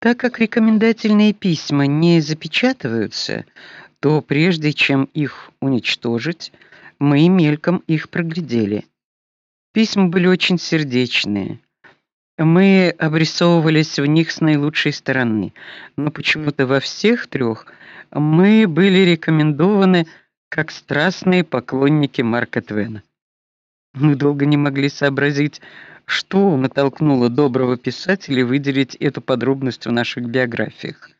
Так как рекомендательные письма не запечатываются, то прежде чем их уничтожить, мы мельком их проглядели. Письма были очень сердечные. Мы обрисовывались в них с наилучшей стороны, но почему-то во всех трех мы были рекомендованы как страстные поклонники Марка Твена. Мы долго не могли сообразить, что натолкнуло доброго писателя выделить эту подробность в наших биографиях.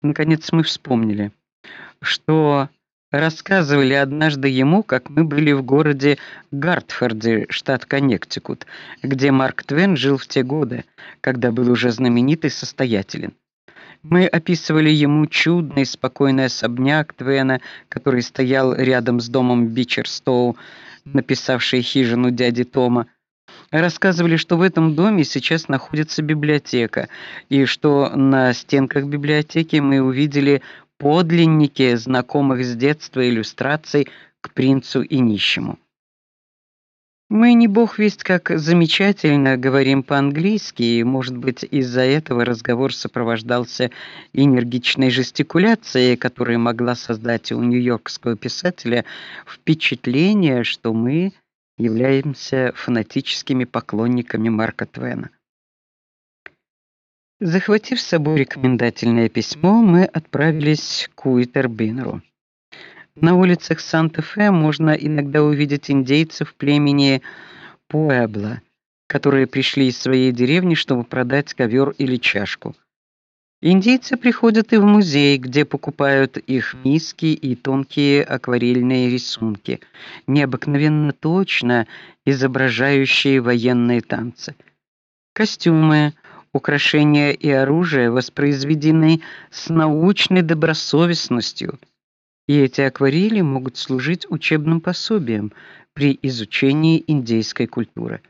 Наконец мы вспомнили, что рассказывали однажды ему, как мы были в городе Гартфорде, штат Коннектикут, где Марк Твен жил в те годы, когда был уже знаменит и состоятелен. Мы описывали ему чудный спокойный особняк Твена, который стоял рядом с домом Бичерстоу, написавший хижину дяди Тома. Рассказывали, что в этом доме сейчас находится библиотека, и что на стенках библиотеки мы увидели подлинники знакомых с детства иллюстраций к принцу и нищему. Мы не бог весть как замечательно говорим по-английски, и, может быть, из-за этого разговор сопровождался энергичной жестикуляцией, которая могла создать у нью-йоркского писателя впечатление, что мы являемся фанатическими поклонниками Марка Твена. Захватив с собой рекомендательное письмо, мы отправились к Уитербинеру. На улицах Санта-Фе можно иногда увидеть индейцев племени Пуэбло, которые пришли из своей деревни, чтобы продать ковер или чашку. Индейцы приходят и в музей, где покупают их миски и тонкие акварельные рисунки, необыкновенно точно изображающие военные танцы. Костюмы, украшения и оружие воспроизведены с научной добросовестностью. И эти акварели могут служить учебным пособием при изучении индейской культуры.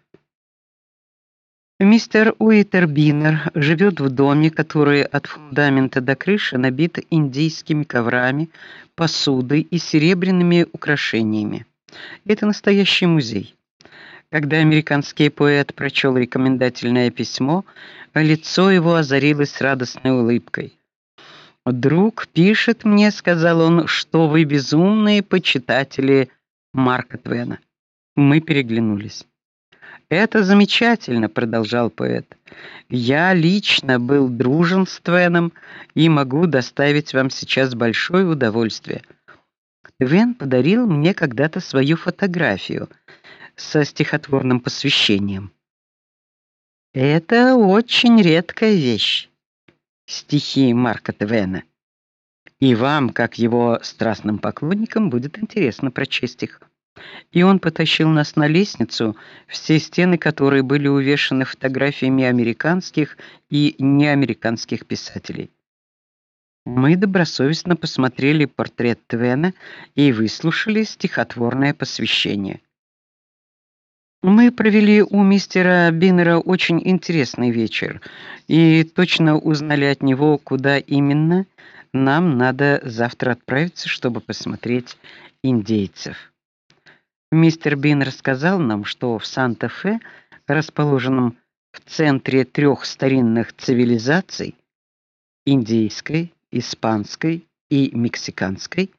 Мистер Уитербинер живет в доме, который от фундамента до крыши набит индийскими коврами, посудой и серебряными украшениями. Это настоящий музей. Когда американский поэт прочел рекомендательное письмо, лицо его озарилось радостной улыбкой. "Друг пишет мне", сказал он, "что вы безумные почитатели Марка Твена". Мы переглянулись. "Это замечательно", продолжал поэт. "Я лично был дружен с Твеном и могу доставить вам сейчас большое удовольствие. Твен подарил мне когда-то свою фотографию со стихотворным посвящением. Это очень редкая вещь. Стихи Марка Твена. И вам, как его страстным поклонникам, будет интересно прочесть их. И он потащил нас на лестницу, все стены которой были увешаны фотографиями американских и неамериканских писателей. Мы добросовестно посмотрели портрет Твена и выслушали стихотворное посвящение. Мы провели у мистера Биннера очень интересный вечер и точно узнали от него, куда именно нам надо завтра отправиться, чтобы посмотреть индейцев. Мистер Биннер сказал нам, что в Санта-Фе, расположенном в центре трех старинных цивилизаций индейской, испанской и мексиканской,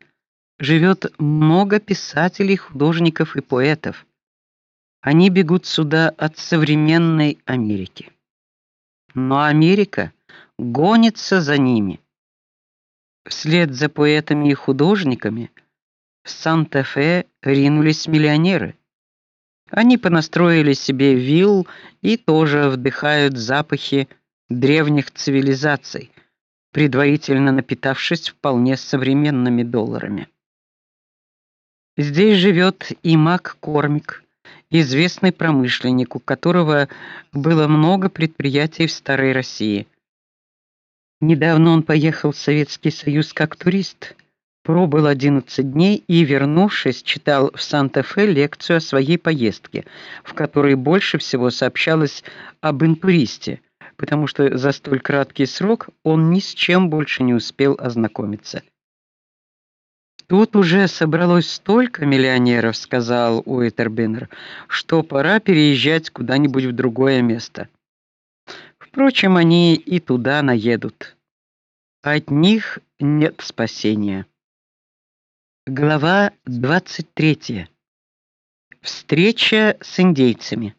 живет много писателей, художников и поэтов они бегут сюда от современной Америки. Но Америка гонится за ними. Вслед за поэтами и художниками в Санта-Фе ринулись миллионеры. Они понастроили себе вилл и тоже вдыхают запахи древних цивилизаций, предварительно напитавшись вполне современными долларами. Здесь живет и Мак Кормик, известный промышленник, у которого было много предприятий в старой России. Недавно он поехал в Советский Союз как турист, пробыл 11 дней и, вернувшись, читал в Санта-Фе лекцию о своей поездке, в которой больше всего сообщалось об интуристе, потому что за столь краткий срок он ни с чем больше не успел ознакомиться. Тут уже собралось столько миллионеров, сказал Уитербинер, что пора переезжать куда-нибудь в другое место. Впрочем, они и туда наедут. От них нет спасения. Глава 23. Встреча с индейцами.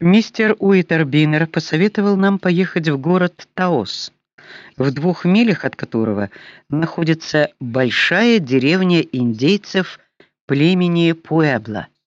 Мистер Уитербинер посоветовал нам поехать в город Таос, в двух милях от которого находится большая деревня индейцев племени Пуэбла.